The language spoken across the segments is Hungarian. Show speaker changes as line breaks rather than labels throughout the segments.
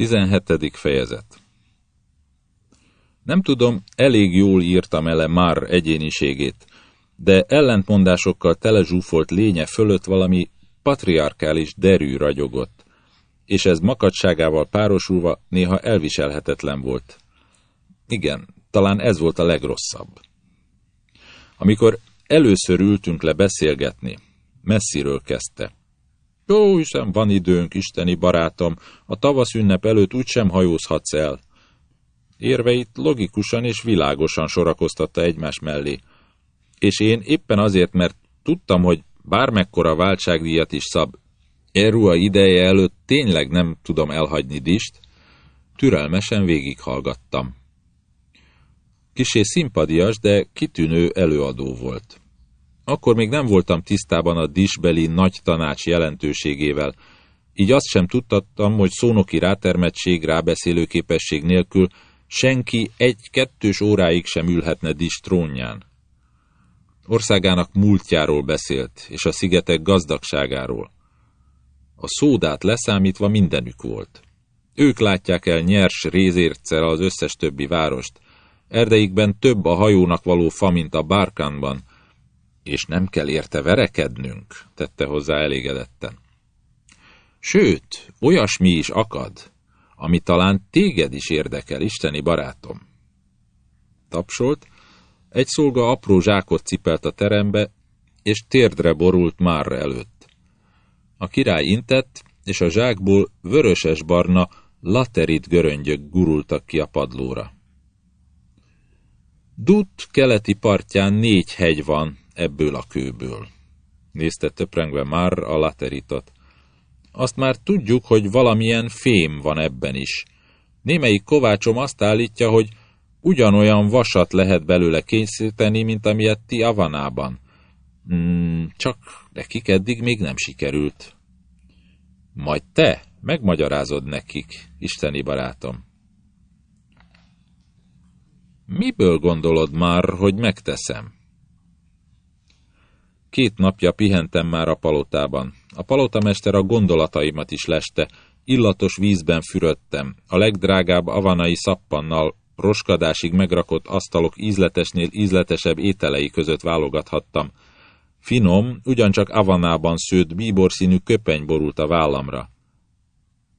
17. fejezet Nem tudom, elég jól írtam ele már egyéniségét, de ellentmondásokkal telezsúfolt lénye fölött valami patriarkális derű ragyogott, és ez makadságával párosulva néha elviselhetetlen volt. Igen, talán ez volt a legrosszabb. Amikor először ültünk le beszélgetni, messziről kezdte. Jó, hiszen van időnk, isteni barátom, a tavasz ünnep előtt úgysem hajózhatsz el. Érveit logikusan és világosan sorakoztatta egymás mellé. És én éppen azért, mert tudtam, hogy bármekkora váltságdíjat is szab, Erua ideje előtt tényleg nem tudom elhagyni Dist, türelmesen végighallgattam. Kisé szimpadias, de kitűnő előadó volt. Akkor még nem voltam tisztában a disbeli nagy tanács jelentőségével, így azt sem tudtattam, hogy szónoki rátermettség, rábeszélő képesség nélkül senki egy-kettős óráig sem ülhetne dis trónján. Országának múltjáról beszélt, és a szigetek gazdagságáról. A szódát leszámítva mindenük volt. Ők látják el nyers rézérccel az összes többi várost. Erdeikben több a hajónak való fa, mint a bárkánban, és nem kell érte verekednünk, tette hozzá elégedetten. Sőt, olyasmi is akad, ami talán téged is érdekel, isteni barátom. Tapsolt, egy szolga apró zsákot cipelt a terembe, és térdre borult már előtt. A király intett, és a zsákból vöröses-barna laterit göröngyök gurultak ki a padlóra. Dut keleti partján négy hegy van, ebből a kőből. Nézte töprengve már a lateritot. Azt már tudjuk, hogy valamilyen fém van ebben is. Némelyik kovácsom azt állítja, hogy ugyanolyan vasat lehet belőle kényszeríteni, mint amilyet ti Avanában. Hmm, csak nekik eddig még nem sikerült. Majd te megmagyarázod nekik, isteni barátom. Miből gondolod már, hogy megteszem? Két napja pihentem már a palotában. A palotamester a gondolataimat is leste, illatos vízben fürödtem, a legdrágább avanai szappannal, roskadásig megrakott asztalok ízletesnél ízletesebb ételei között válogathattam. Finom, ugyancsak avanában szőtt bíborszínű köpeny borult a vállamra.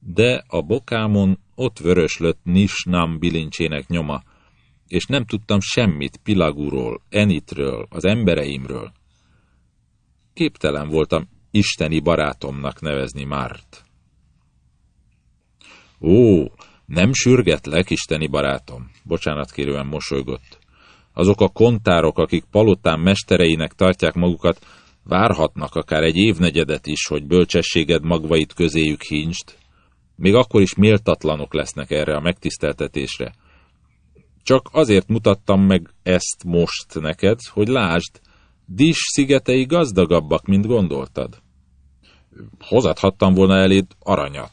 De a bokámon ott vöröslött Nisnam bilincsének nyoma, és nem tudtam semmit Pilagúról, Enitről, az embereimről. Képtelen voltam isteni barátomnak nevezni Márt. Ó, nem sürgetlek, isteni barátom, bocsánat kérően mosolygott. Azok a kontárok, akik palotán mestereinek tartják magukat, várhatnak akár egy évnegyedet is, hogy bölcsességed magvait közéjük hincst. Még akkor is méltatlanok lesznek erre a megtiszteltetésre. Csak azért mutattam meg ezt most neked, hogy lásd, Dis szigetei gazdagabbak, mint gondoltad. Hozathattam volna eléd aranyat,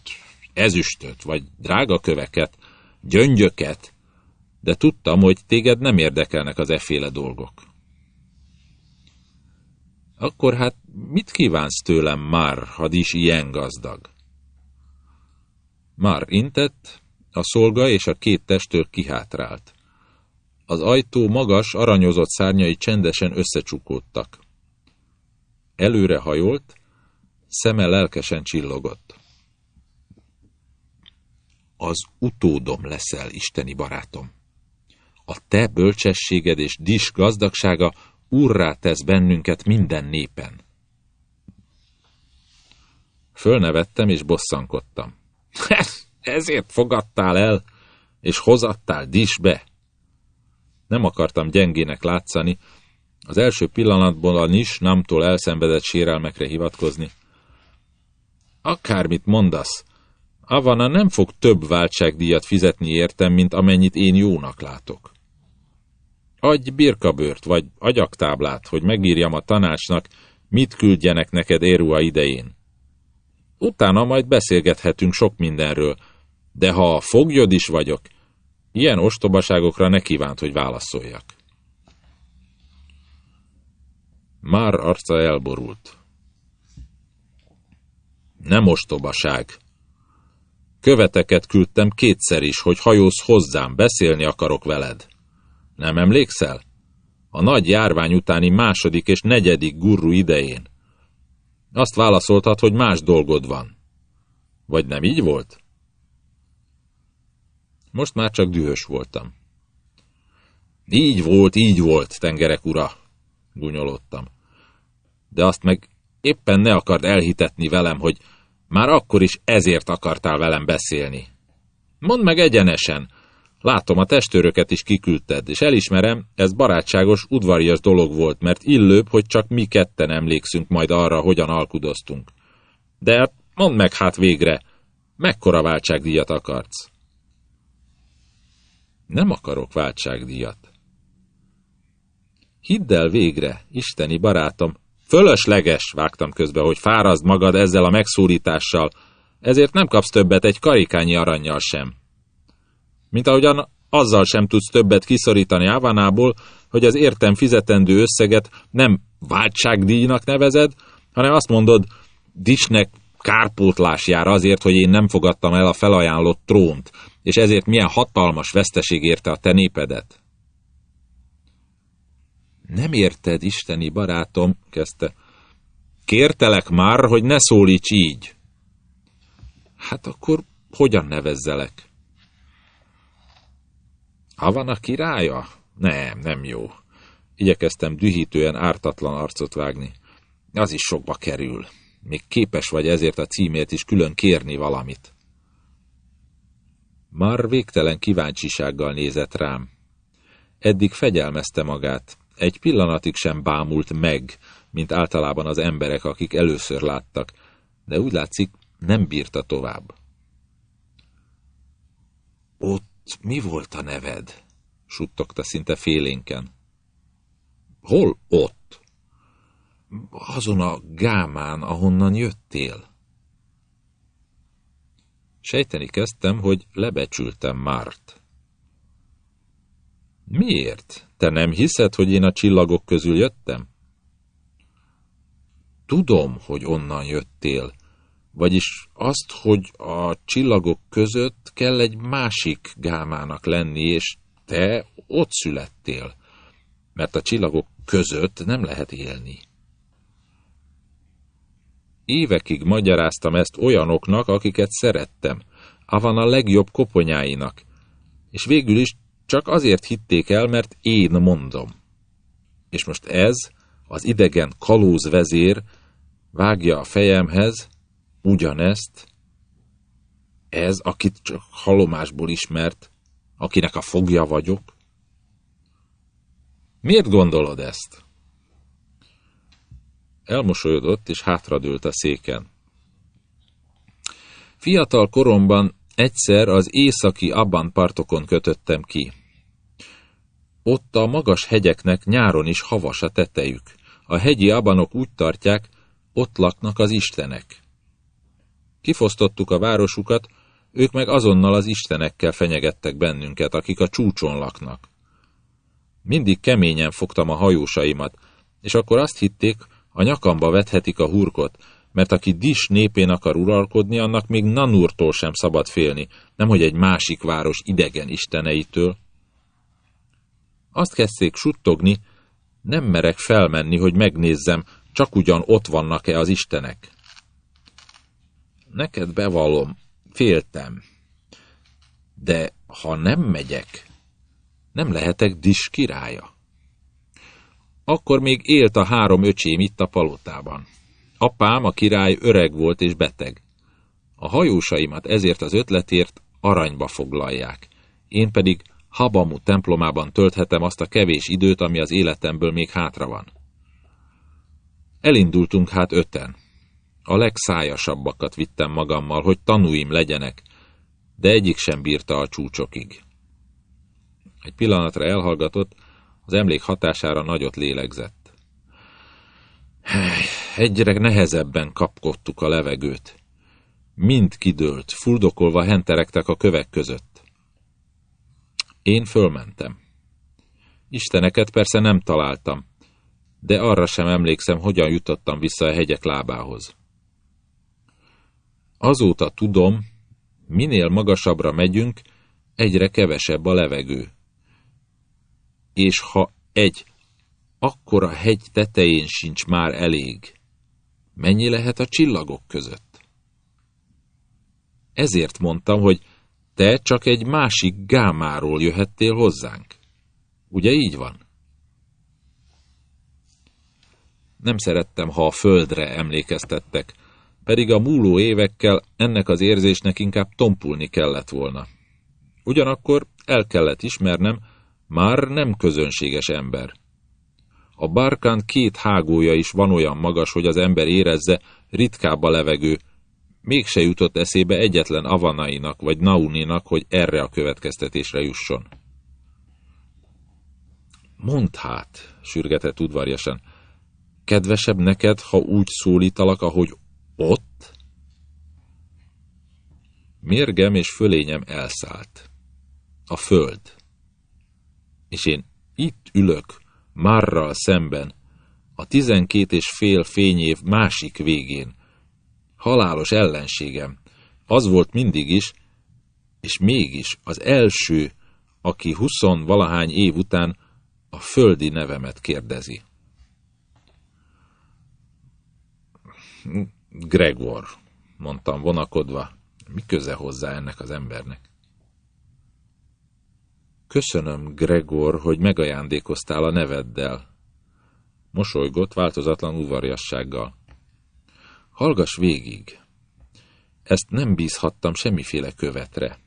ezüstöt, vagy drága köveket, gyöngyöket, de tudtam, hogy téged nem érdekelnek az eféle dolgok. Akkor hát mit kívánsz tőlem már, ha is ilyen gazdag? Már intett, a szolga és a két testőr kihátrált. Az ajtó magas, aranyozott szárnyai csendesen összecsukódtak. Előre hajolt, szeme lelkesen csillogott. Az utódom leszel, isteni barátom. A te bölcsességed és dis gazdagsága urrá tesz bennünket minden népen. Fölnevettem és bosszankodtam. Ezért fogadtál el, és hozattál disbe. Nem akartam gyengének látszani, az első pillanatból a nis namtól elszenvedett sérelmekre hivatkozni. Akármit mondasz, Avana nem fog több váltságdíjat fizetni értem, mint amennyit én jónak látok. Adj birkabőrt, vagy agyaktáblát, hogy megírjam a tanácsnak, mit küldjenek neked Érua idején. Utána majd beszélgethetünk sok mindenről, de ha a foglyod is vagyok, Ilyen ostobaságokra ne kívánt, hogy válaszoljak. Már arca elborult. Nem ostobaság. Követeket küldtem kétszer is, hogy hajóz hozzám, beszélni akarok veled. Nem emlékszel? A nagy járvány utáni második és negyedik gurru idején. Azt válaszoltad, hogy más dolgod van. Vagy nem így volt? Most már csak dühös voltam. Így volt, így volt, tengerek ura, gúnyolódtam. De azt meg éppen ne akard elhitetni velem, hogy már akkor is ezért akartál velem beszélni. Mondd meg egyenesen. Látom, a testőröket is kiküldted, és elismerem, ez barátságos, udvarias dolog volt, mert illőbb, hogy csak mi ketten emlékszünk majd arra, hogyan alkudoztunk. De mondd meg hát végre, mekkora váltságdíjat akarsz? Nem akarok váltságdíjat. Hidd el végre, isteni barátom, fölösleges, vágtam közbe, hogy fárazd magad ezzel a megszólítással, ezért nem kapsz többet egy karikányi aranyjal sem. Mint ahogyan azzal sem tudsz többet kiszorítani Ávánából, hogy az értem fizetendő összeget nem váltságdíjnak nevezed, hanem azt mondod, Disnek kárpótlás jár azért, hogy én nem fogadtam el a felajánlott trónt, és ezért milyen hatalmas veszteség érte a te népedet. Nem érted, isteni barátom, kezdte. Kértelek már, hogy ne szólíts így. Hát akkor hogyan nevezzelek? Ha van a királya? Nem, nem jó. Igyekeztem dühítően ártatlan arcot vágni. Az is sokba kerül. Még képes vagy ezért a címért is külön kérni valamit. Már végtelen kíváncsisággal nézett rám. Eddig fegyelmezte magát, egy pillanatig sem bámult meg, mint általában az emberek, akik először láttak, de úgy látszik, nem bírta tovább. Ott mi volt a neved? suttogta szinte félénken. Hol ott? Azon a gámán, ahonnan jöttél. Sejteni kezdtem, hogy lebecsültem Márt. Miért? Te nem hiszed, hogy én a csillagok közül jöttem? Tudom, hogy onnan jöttél, vagyis azt, hogy a csillagok között kell egy másik gámának lenni, és te ott születtél, mert a csillagok között nem lehet élni. Évekig magyaráztam ezt olyanoknak, akiket szerettem, avan a legjobb koponyáinak, és végül is csak azért hitték el, mert én mondom. És most ez, az idegen kalóz vezér, vágja a fejemhez ugyanezt, ez, akit csak halomásból ismert, akinek a fogja vagyok? Miért gondolod ezt? Elmosolyodott, és hátradőlt a széken. Fiatal koromban egyszer az északi Abban partokon kötöttem ki. Ott a magas hegyeknek nyáron is havas a tetejük. A hegyi abanok úgy tartják, ott laknak az istenek. Kifosztottuk a városukat, ők meg azonnal az istenekkel fenyegettek bennünket, akik a csúcson laknak. Mindig keményen fogtam a hajósaimat, és akkor azt hitték, a nyakamba vethetik a hurkot, mert aki Dis népén akar uralkodni, annak még Nanurtól sem szabad félni, nemhogy egy másik város idegen isteneitől. Azt kezdték suttogni, nem merek felmenni, hogy megnézzem, csak ugyan ott vannak-e az istenek. Neked bevallom, féltem. De ha nem megyek, nem lehetek Dis királya. Akkor még élt a három öcsém itt a palotában. Apám, a király öreg volt és beteg. A hajósaimat ezért az ötletért aranyba foglalják. Én pedig Habamu templomában tölthetem azt a kevés időt, ami az életemből még hátra van. Elindultunk hát öten. A legszájasabbakat vittem magammal, hogy tanúim legyenek, de egyik sem bírta a csúcsokig. Egy pillanatra elhallgatott, az emlék hatására nagyot lélegzett. Egyre nehezebben kapkodtuk a levegőt. Mind kidőlt, fuldokolva henterektek a kövek között. Én fölmentem. Isteneket persze nem találtam, de arra sem emlékszem, hogyan jutottam vissza a hegyek lábához. Azóta tudom, minél magasabbra megyünk, egyre kevesebb a levegő. És ha egy akkora hegy tetején sincs már elég, mennyi lehet a csillagok között? Ezért mondtam, hogy te csak egy másik gámáról jöhettél hozzánk. Ugye így van? Nem szerettem, ha a földre emlékeztettek, pedig a múló évekkel ennek az érzésnek inkább tompulni kellett volna. Ugyanakkor el kellett ismernem, már nem közönséges ember. A bárkán két hágója is van olyan magas, hogy az ember érezze, ritkább a levegő, mégse jutott eszébe egyetlen Avanainak vagy Nauninak, hogy erre a következtetésre jusson. Mondd hát, sürgetett udvarjasan, kedvesebb neked, ha úgy szólítalak, ahogy ott? Mérgem és fölényem elszállt. A föld. És én itt ülök, Márral szemben, a tizenkét és fél fényév másik végén. Halálos ellenségem. Az volt mindig is, és mégis az első, aki huszon valahány év után a földi nevemet kérdezi. Gregor, mondtam vonakodva, mi köze hozzá ennek az embernek? Köszönöm, Gregor, hogy megajándékoztál a neveddel. Mosolygott változatlan udvariassággal. Hallgass végig. Ezt nem bízhattam semmiféle követre.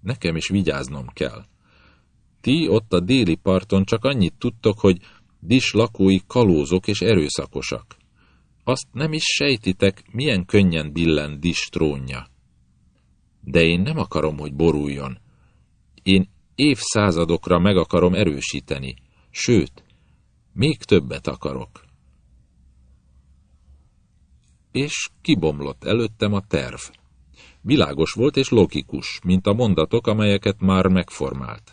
Nekem is vigyáznom kell. Ti ott a déli parton csak annyit tudtok, hogy Dis lakói kalózok és erőszakosak. Azt nem is sejtitek, milyen könnyen billen Dis trónja. De én nem akarom, hogy boruljon. Én évszázadokra meg akarom erősíteni, sőt, még többet akarok. És kibomlott előttem a terv. Világos volt és logikus, mint a mondatok, amelyeket már megformált.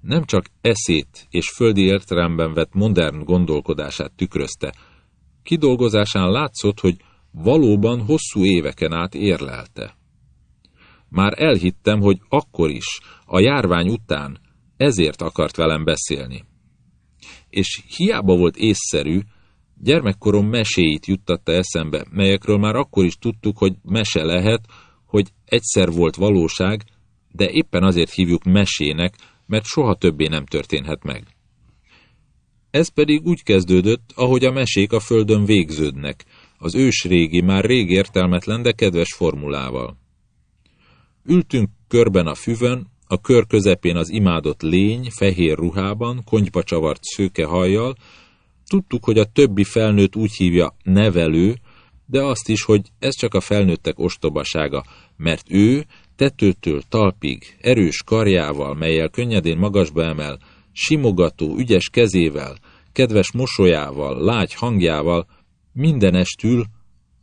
Nem csak eszét és földi értelemben vett modern gondolkodását tükrözte, kidolgozásán látszott, hogy valóban hosszú éveken át érlelte. Már elhittem, hogy akkor is, a járvány után ezért akart velem beszélni. És hiába volt észszerű, gyermekkorom meséit juttatta eszembe, melyekről már akkor is tudtuk, hogy mese lehet, hogy egyszer volt valóság, de éppen azért hívjuk mesének, mert soha többé nem történhet meg. Ez pedig úgy kezdődött, ahogy a mesék a földön végződnek, az ősrégi, már rég értelmetlen, de kedves formulával. Ültünk körben a füvön, a kör közepén az imádott lény, fehér ruhában, konyba csavart szőke hajjal, tudtuk, hogy a többi felnőtt úgy hívja nevelő, de azt is, hogy ez csak a felnőttek ostobasága, mert ő tetőtől talpig, erős karjával, melyel könnyedén magasba emel, simogató, ügyes kezével, kedves mosolyával, lágy hangjával, mindenestül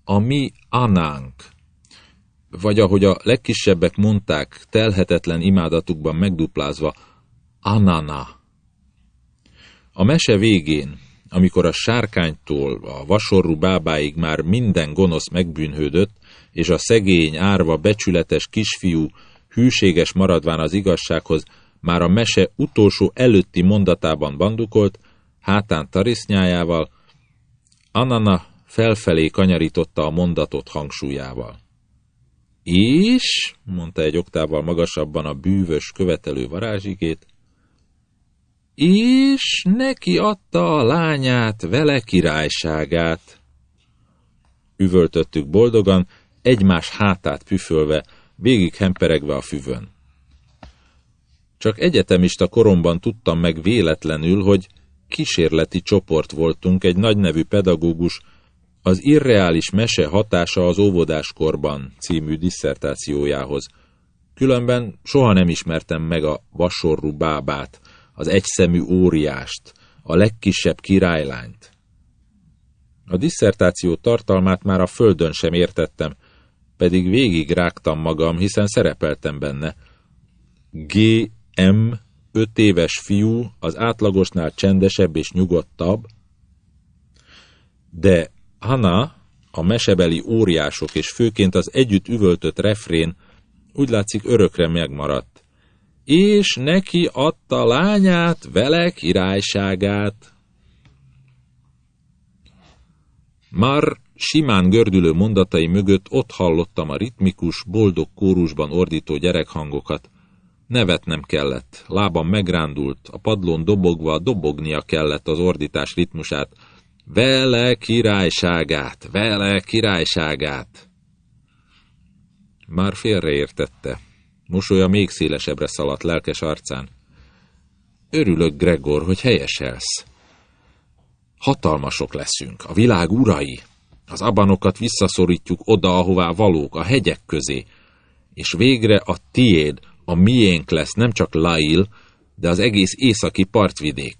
a mi anánk, vagy ahogy a legkisebbek mondták, telhetetlen imádatukban megduplázva, Anana. A mese végén, amikor a sárkánytól a vasorú bábáig már minden gonosz megbűnhődött, és a szegény, árva, becsületes kisfiú hűséges maradván az igazsághoz, már a mese utolsó előtti mondatában bandukolt, hátán tarisznyájával, Anana felfelé kanyarította a mondatot hangsúlyával. És, mondta egy oktával magasabban a bűvös követelő varázsigét, és neki adta a lányát, vele királyságát. Üvöltöttük boldogan, egymás hátát püfölve, végig hemperegve a füvön. Csak egyetemista koromban tudtam meg véletlenül, hogy kísérleti csoport voltunk egy nagynevű pedagógus, az irreális mese hatása az óvodáskorban című disszertációjához. Különben soha nem ismertem meg a vasorú bábát, az egyszemű óriást, a legkisebb királylányt. A disszertáció tartalmát már a földön sem értettem, pedig végig rágtam magam, hiszen szerepeltem benne. G.M. öt éves fiú, az átlagosnál csendesebb és nyugodtabb, de Hana, a mesebeli óriások és főként az együtt üvöltött refrén úgy látszik örökre megmaradt. És neki adta lányát, vele királyságát. Már simán gördülő mondatai mögött ott hallottam a ritmikus, boldog kórusban ordító gyerekhangokat. Nevetnem kellett, lábam megrándult, a padlón dobogva dobognia kellett az ordítás ritmusát. Vele királyságát, vele királyságát! Már félreértette. Mosolya még szélesebbre szaladt lelkes arcán. Örülök, Gregor, hogy helyeselsz. Hatalmasok leszünk, a világ urai. Az abanokat visszaszorítjuk oda, ahová valók, a hegyek közé. És végre a tiéd, a miénk lesz nem csak Lail, de az egész északi partvidék.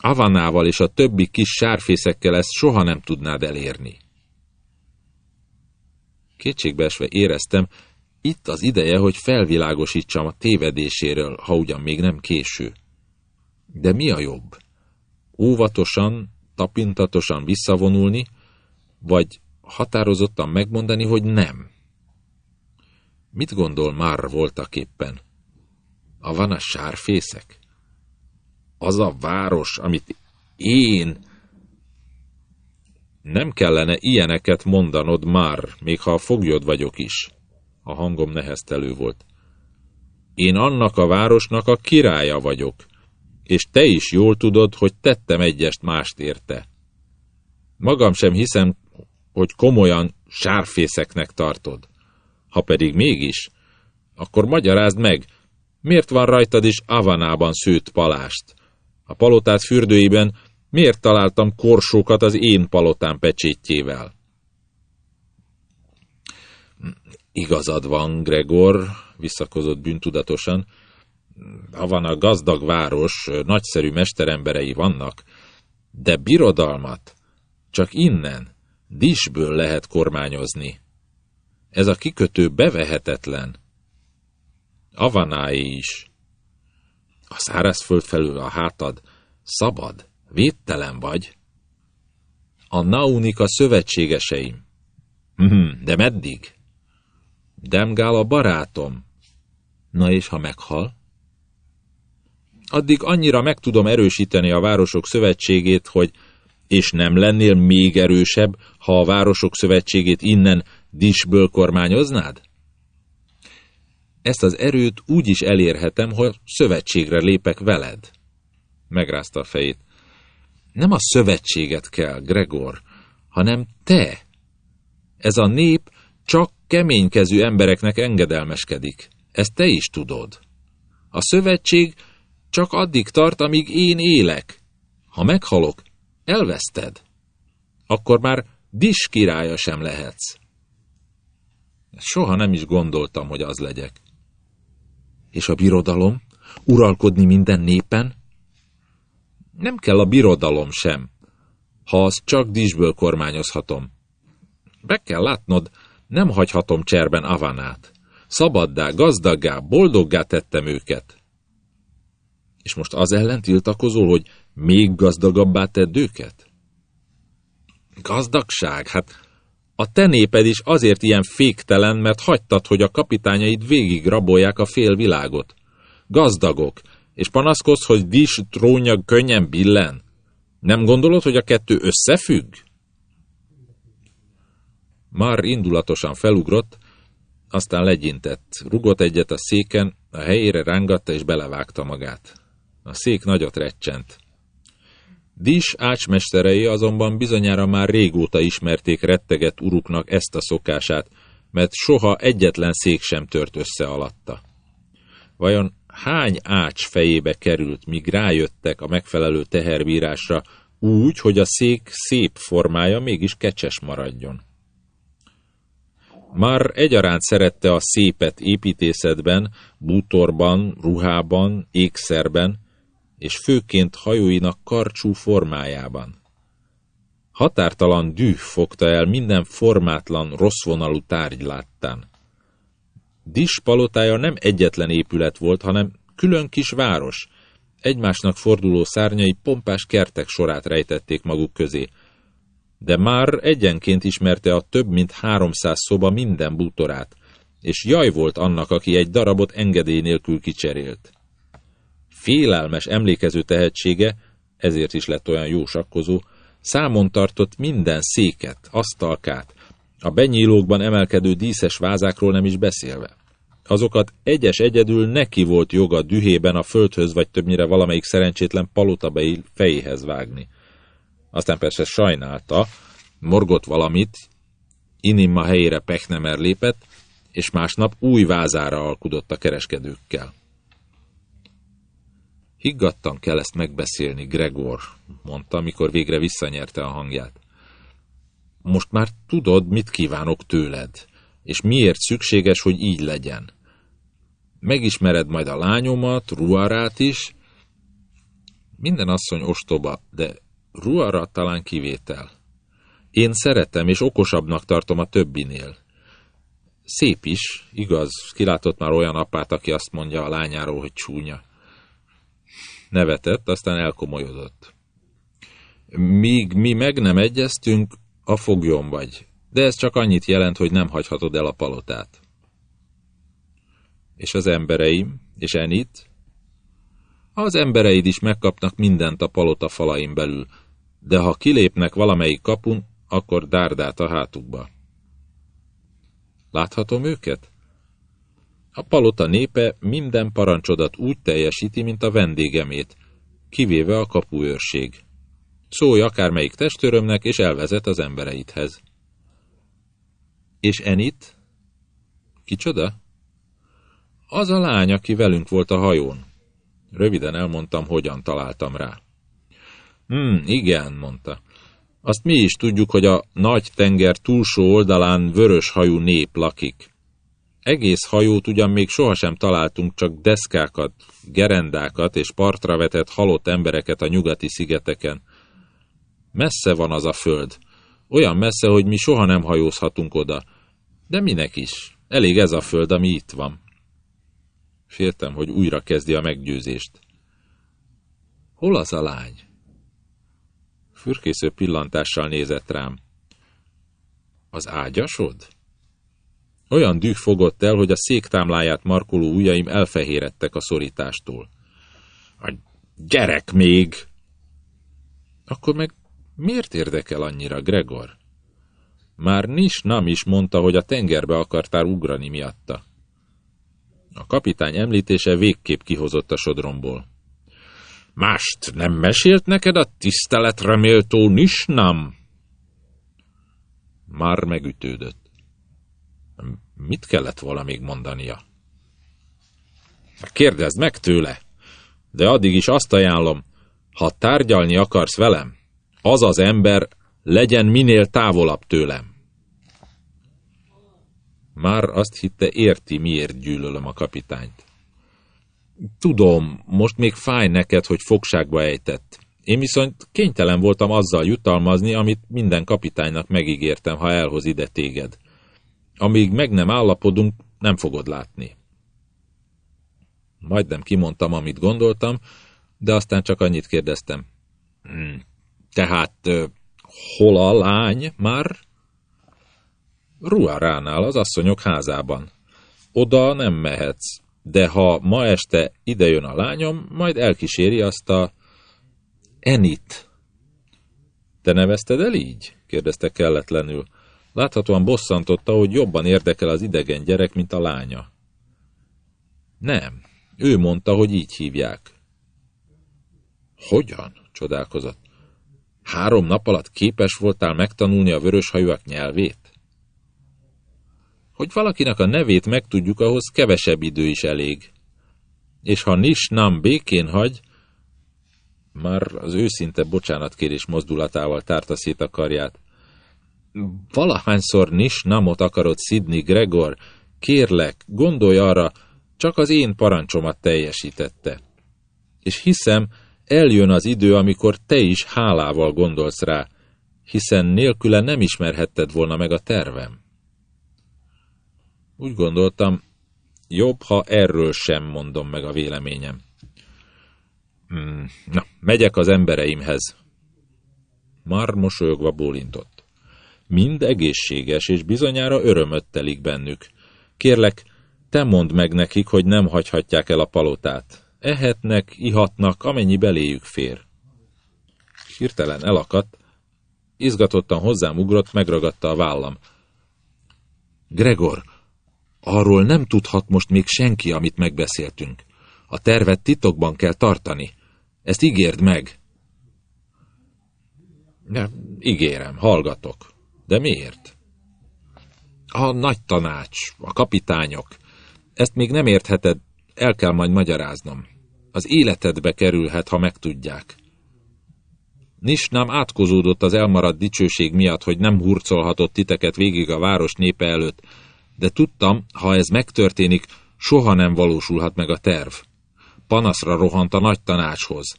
Avanával és a többi kis sárfészekkel ezt soha nem tudnád elérni. Kétségbeesve éreztem, itt az ideje, hogy felvilágosítsam a tévedéséről, ha ugyan még nem késő. De mi a jobb? Óvatosan, tapintatosan visszavonulni, vagy határozottan megmondani, hogy nem? Mit gondol már voltak éppen? A van a sárfészek? Az a város, amit én... Nem kellene ilyeneket mondanod már, még ha a foglyod vagyok is. A hangom neheztelő volt. Én annak a városnak a királya vagyok, és te is jól tudod, hogy tettem egyest mást érte. Magam sem hiszem, hogy komolyan sárfészeknek tartod. Ha pedig mégis, akkor magyarázd meg, miért van rajtad is Avanában szőtt palást? A palotát fürdőiben miért találtam korsókat az én palotám pecsétjével? Igazad van, Gregor, visszakozott bűntudatosan. Havana gazdag város, nagyszerű mesteremberei vannak, de birodalmat csak innen, disből lehet kormányozni. Ez a kikötő bevehetetlen. Avanái is. A szárazföld felül a hátad szabad, védtelen vagy. A Naunika szövetségeseim. Hm, de meddig? Demgál a barátom. Na és ha meghal? Addig annyira meg tudom erősíteni a városok szövetségét, hogy és nem lennél még erősebb, ha a városok szövetségét innen disből kormányoznád? Ezt az erőt úgy is elérhetem, hogy szövetségre lépek veled. Megrázta a fejét. Nem a szövetséget kell, Gregor, hanem te. Ez a nép csak keménykezű embereknek engedelmeskedik. Ezt te is tudod. A szövetség csak addig tart, amíg én élek. Ha meghalok, elveszted. Akkor már Dis királya sem lehetsz. Soha nem is gondoltam, hogy az legyek. És a birodalom? Uralkodni minden népen? Nem kell a birodalom sem, ha az csak disből kormányozhatom. Be kell látnod, nem hagyhatom cserben Avanát. Szabaddá, gazdaggá, boldoggá tettem őket. És most az ellen tiltakozol, hogy még gazdagabbá tedd őket? Gazdagság? Hát a te néped is azért ilyen féktelen, mert hagytad, hogy a kapitányaid végig rabolják a fél világot. Gazdagok, és panaszkodsz, hogy Dis trónja könnyen billen. Nem gondolod, hogy a kettő összefügg? Már indulatosan felugrott, aztán legyintett, rugott egyet a széken, a helyére rángatta és belevágta magát. A szék nagyot recsent. Dis ácsmesterei azonban bizonyára már régóta ismerték retteget uruknak ezt a szokását, mert soha egyetlen szék sem tört össze alatta. Vajon hány ács fejébe került, míg rájöttek a megfelelő teherbírásra, úgy, hogy a szék szép formája mégis kecses maradjon? Már egyaránt szerette a szépet építészetben, bútorban, ruhában, ékszerben, és főként hajóinak karcsú formájában. Határtalan düh fogta el minden formátlan, rosszvonalú tárgy láttán. Dis palotája nem egyetlen épület volt, hanem külön kis város. Egymásnak forduló szárnyai pompás kertek sorát rejtették maguk közé. De már egyenként ismerte a több mint háromszáz szoba minden bútorát, és jaj volt annak, aki egy darabot engedély nélkül kicserélt. Félelmes emlékező tehetsége, ezért is lett olyan jó sakkozó, számon tartott minden széket, asztalkát, a benyílókban emelkedő díszes vázákról nem is beszélve. Azokat egyes egyedül neki volt joga dühében a földhöz vagy többnyire valamelyik szerencsétlen palotabei fejéhez vágni. Aztán persze sajnálta, morgott valamit, Inimma helyére Pechnemer lépett, és másnap új vázára alkudott a kereskedőkkel. Higgadtan kell ezt megbeszélni, Gregor, mondta, amikor végre visszanyerte a hangját. Most már tudod, mit kívánok tőled, és miért szükséges, hogy így legyen. Megismered majd a lányomat, Ruarát is. Minden asszony ostoba, de Ruara talán kivétel. Én szeretem, és okosabbnak tartom a többinél. Szép is, igaz, kilátott már olyan apát, aki azt mondja a lányáról, hogy csúnya. Nevetett, aztán elkomolyodott. Míg mi meg nem egyeztünk, a fogjon vagy, de ez csak annyit jelent, hogy nem hagyhatod el a palotát. És az embereim, és Enit? Az embereid is megkapnak mindent a palota falain belül, de ha kilépnek valamelyik kapun, akkor dárdát a hátukba. Láthatom őket? A palota népe minden parancsodat úgy teljesíti, mint a vendégemét, kivéve a kapuőrség. Szólj akármelyik testőrömnek, és elvezet az embereidhez. És Enit? Kicsoda? Az a lány, aki velünk volt a hajón. Röviden elmondtam, hogyan találtam rá. Hmm, igen, mondta. Azt mi is tudjuk, hogy a nagy tenger túlsó oldalán vörös hajú nép lakik. Egész hajót ugyan még sohasem találtunk, csak deszkákat, gerendákat és partra vetett halott embereket a nyugati szigeteken. Messze van az a föld. Olyan messze, hogy mi soha nem hajózhatunk oda. De minek is? Elég ez a föld, ami itt van. Féltem, hogy újra kezdi a meggyőzést. Hol az a lány? Fürkésző pillantással nézett rám. Az ágyasod? Olyan düh fogott el, hogy a széktámláját markoló ujjaim elfehérettek a szorítástól. A gyerek még! Akkor meg miért érdekel annyira, Gregor? Már Nis Nam is mondta, hogy a tengerbe akartál ugrani miatta. A kapitány említése végképp kihozott a sodromból. Mást nem mesélt neked a tiszteletre méltó Nisnam? Már megütődött. Mit kellett volna még mondania? Kérdezd meg tőle, de addig is azt ajánlom, ha tárgyalni akarsz velem, az az ember legyen minél távolabb tőlem. Már azt hitte érti, miért gyűlölöm a kapitányt. Tudom, most még fáj neked, hogy fogságba ejtett. Én viszont kénytelen voltam azzal jutalmazni, amit minden kapitánynak megígértem, ha elhoz ide téged. Amíg meg nem állapodunk, nem fogod látni. Majdnem kimondtam, amit gondoltam, de aztán csak annyit kérdeztem. Hmm, tehát, hol a lány már? Ruaránál, az asszonyok házában. Oda nem mehetsz, de ha ma este idejön a lányom, majd elkíséri azt a Enit. Te nevezted el így? kérdezte kelletlenül. Láthatóan bosszantotta, hogy jobban érdekel az idegen gyerek, mint a lánya. Nem, ő mondta, hogy így hívják. Hogyan? csodálkozott. Három nap alatt képes voltál megtanulni a vöröshajúak nyelvét? Hogy valakinek a nevét megtudjuk, ahhoz kevesebb idő is elég. És ha Nis nem békén hagy, már az őszinte bocsánatkérés mozdulatával tárta szét a karját. Valahányszor Nis Namot akarod szidni, Gregor, kérlek, gondolj arra, csak az én parancsomat teljesítette. És hiszem, eljön az idő, amikor te is hálával gondolsz rá, hiszen nélküle nem ismerhetted volna meg a tervem. Úgy gondoltam, jobb, ha erről sem mondom meg a véleményem. Hmm, na, megyek az embereimhez. Már mosolyogva bólintott. Mind egészséges, és bizonyára örömöt telik bennük. Kérlek, te mondd meg nekik, hogy nem hagyhatják el a palotát. Ehetnek, ihatnak, amennyi beléjük fér. Hirtelen elakadt, izgatottan hozzám ugrott, megragadta a vállam. Gregor, arról nem tudhat most még senki, amit megbeszéltünk. A tervet titokban kell tartani. Ezt ígérd meg. Ne, ígérem, hallgatok. De miért? A nagy tanács, a kapitányok. Ezt még nem értheted, el kell majd magyaráznom. Az életedbe kerülhet, ha megtudják. Nisnám átkozódott az elmaradt dicsőség miatt, hogy nem hurcolhatott titeket végig a város népe előtt, de tudtam, ha ez megtörténik, soha nem valósulhat meg a terv. Panaszra rohant a nagy tanácshoz.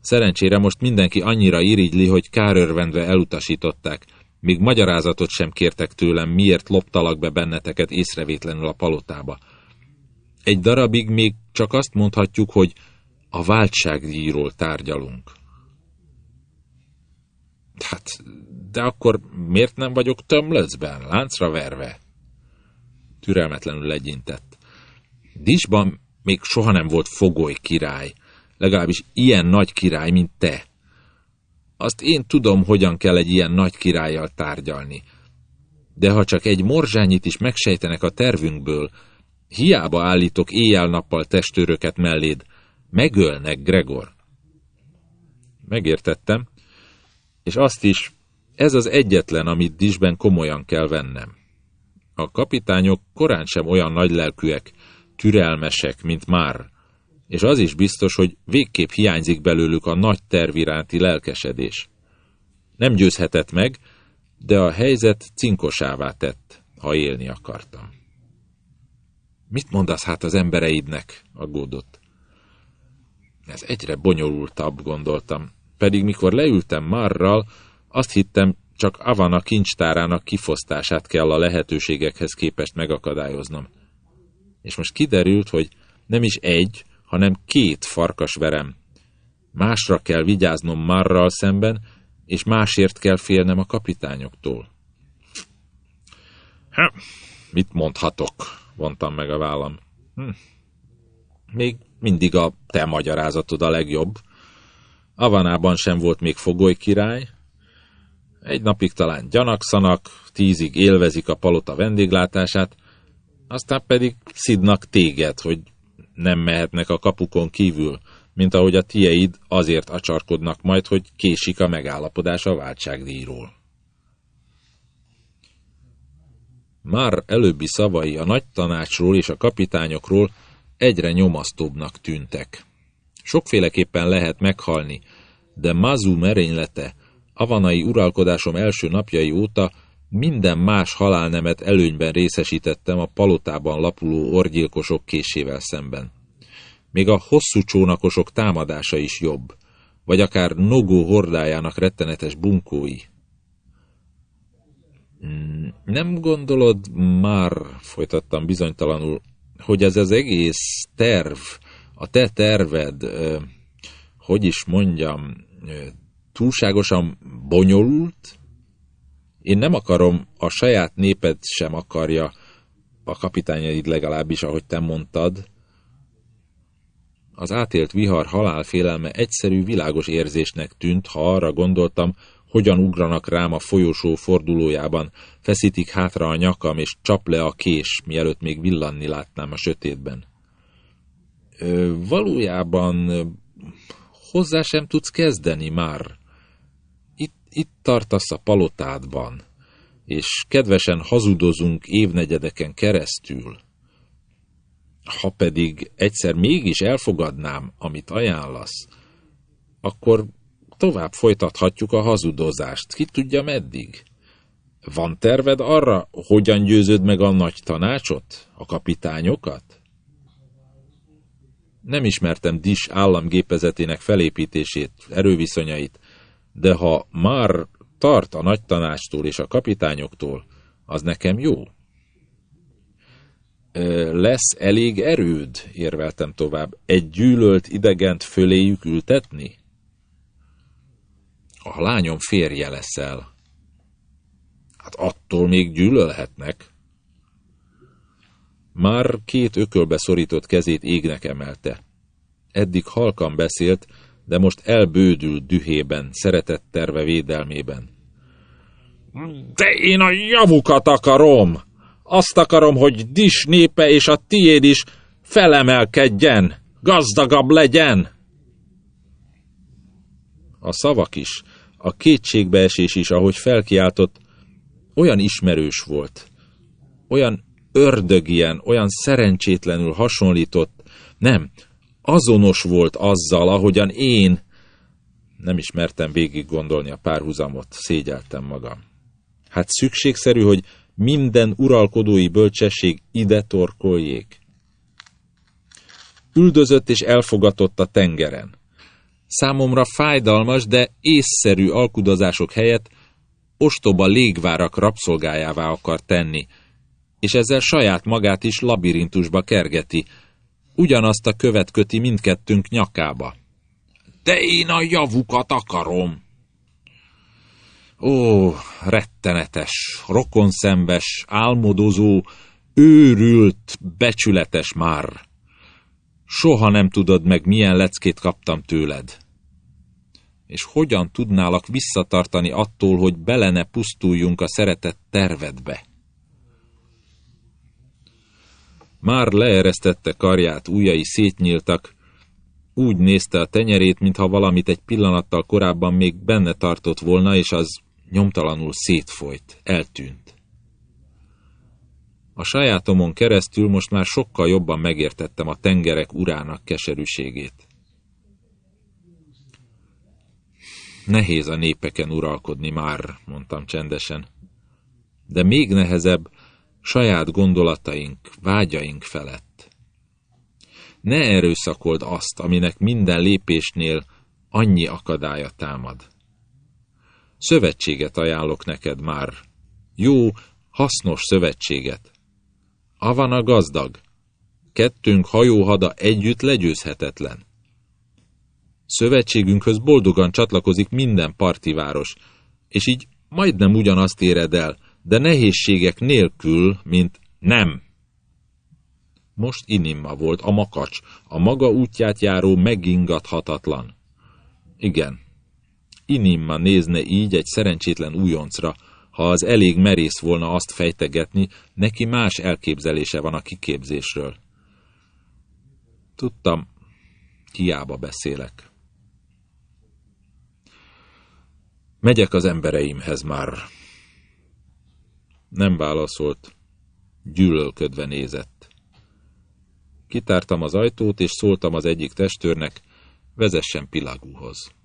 Szerencsére most mindenki annyira irigyli, hogy kárörvendve elutasították, míg magyarázatot sem kértek tőlem, miért loptalak be benneteket észrevétlenül a palotába. Egy darabig még csak azt mondhatjuk, hogy a váltságdíjról tárgyalunk. Hát, de akkor miért nem vagyok tömlöcben, láncra verve? Türelmetlenül legyintett. Disban még soha nem volt fogoly király, legalábbis ilyen nagy király, mint te. Azt én tudom, hogyan kell egy ilyen nagy királlyal tárgyalni. De ha csak egy morzsányit is megsejtenek a tervünkből, hiába állítok éjjel-nappal testőröket melléd, megölnek, Gregor. Megértettem, és azt is, ez az egyetlen, amit Disben komolyan kell vennem. A kapitányok korán sem olyan nagylelkűek, türelmesek, mint már, és az is biztos, hogy végképp hiányzik belőlük a nagy terv iránti lelkesedés. Nem győzhetett meg, de a helyzet cinkosává tett, ha élni akartam. Mit mondasz hát az embereidnek? aggódott. Ez egyre bonyolultabb, gondoltam. Pedig mikor leültem Marral, azt hittem, csak Avana kincstárának kifosztását kell a lehetőségekhez képest megakadályoznom. És most kiderült, hogy nem is egy, hanem két farkas verem. Másra kell vigyáznom Marral szemben, és másért kell félnem a kapitányoktól. Ha, mit mondhatok? vontam meg a vállam. Hm. Még mindig a te magyarázatod a legjobb. Avanában sem volt még fogoly király. Egy napig talán gyanakszanak, tízig élvezik a palota vendéglátását, aztán pedig szidnak téged, hogy nem mehetnek a kapukon kívül, mint ahogy a tieid azért acsarkodnak majd, hogy késik a megállapodás a váltságdíjról. Már előbbi szavai a nagy tanácsról és a kapitányokról egyre nyomasztóbbnak tűntek. Sokféleképpen lehet meghalni, de Mazu merénylete, avanai uralkodásom első napjai óta minden más halálnemet előnyben részesítettem a palotában lapuló orgyilkosok késével szemben. Még a hosszú csónakosok támadása is jobb, vagy akár Nogó hordájának rettenetes bunkói. Hmm, nem gondolod már, folytattam bizonytalanul, hogy ez az egész terv, a te terved, hogy is mondjam, túlságosan bonyolult? Én nem akarom, a saját néped sem akarja, a kapitányaid legalábbis, ahogy te mondtad. Az átélt vihar halálfélelme egyszerű, világos érzésnek tűnt, ha arra gondoltam, hogyan ugranak rám a folyosó fordulójában, feszítik hátra a nyakam, és csap le a kés, mielőtt még villanni látnám a sötétben. Ö, valójában hozzá sem tudsz kezdeni már. Itt, tartasz a palotádban, és kedvesen hazudozunk évnegyedeken keresztül. Ha pedig egyszer mégis elfogadnám, amit ajánlasz, akkor tovább folytathatjuk a hazudozást. Ki tudja meddig? Van terved arra, hogyan győzöd meg a nagy tanácsot, a kapitányokat? Nem ismertem Dis államgépezetének felépítését, erőviszonyait, de ha már tart a nagy tanácstól és a kapitányoktól, az nekem jó. Lesz elég erőd, érveltem tovább, egy gyűlölt idegent föléjük ültetni? A lányom férje leszel. Hát attól még gyűlölhetnek. Már két ökölbe szorított kezét égnek emelte. Eddig halkan beszélt, de most elbődült dühében, szeretett terve védelmében. De én a javukat akarom! Azt akarom, hogy Dis népe és a tiéd is felemelkedjen, gazdagabb legyen! A szavak is, a kétségbeesés is, ahogy felkiáltott, olyan ismerős volt, olyan ördögien, olyan szerencsétlenül hasonlított, nem, azonos volt azzal, ahogyan én, nem ismertem végig gondolni a párhuzamot, szégyeltem magam. Hát szükségszerű, hogy minden uralkodói bölcsesség ide torkoljék. Üldözött és elfogatott a tengeren. Számomra fájdalmas, de észszerű alkudozások helyett ostoba légvárak rabszolgájává akar tenni, és ezzel saját magát is labirintusba kergeti, ugyanazt a követ köti mindkettőnk nyakába. De én a javukat akarom! Ó, rettenetes, rokonszembes, álmodozó, őrült, becsületes már! Soha nem tudod meg, milyen leckét kaptam tőled. És hogyan tudnálak visszatartani attól, hogy bele ne pusztuljunk a szeretett tervedbe? Már leeresztette karját, ujjai szétnyíltak, úgy nézte a tenyerét, mintha valamit egy pillanattal korábban még benne tartott volna, és az nyomtalanul szétfolyt, eltűnt. A sajátomon keresztül most már sokkal jobban megértettem a tengerek urának keserűségét. Nehéz a népeken uralkodni már, mondtam csendesen. De még nehezebb saját gondolataink, vágyaink felett. Ne erőszakold azt, aminek minden lépésnél annyi akadálya támad. Szövetséget ajánlok neked már. Jó, hasznos szövetséget. Avan a gazdag. Kettőnk hajóhada együtt legyőzhetetlen. Szövetségünkhöz boldogan csatlakozik minden partiváros, és így majdnem ugyanazt éred el, de nehézségek nélkül, mint nem. Most Inimma volt, a makacs, a maga útját járó megingathatatlan. Igen, Inimma nézne így egy szerencsétlen újoncra, ha az elég merész volna azt fejtegetni, neki más elképzelése van a kiképzésről. Tudtam, hiába beszélek. Megyek az embereimhez már. Nem válaszolt, gyűlölködve nézett. Kitártam az ajtót, és szóltam az egyik testőrnek, vezessen Pilagúhoz.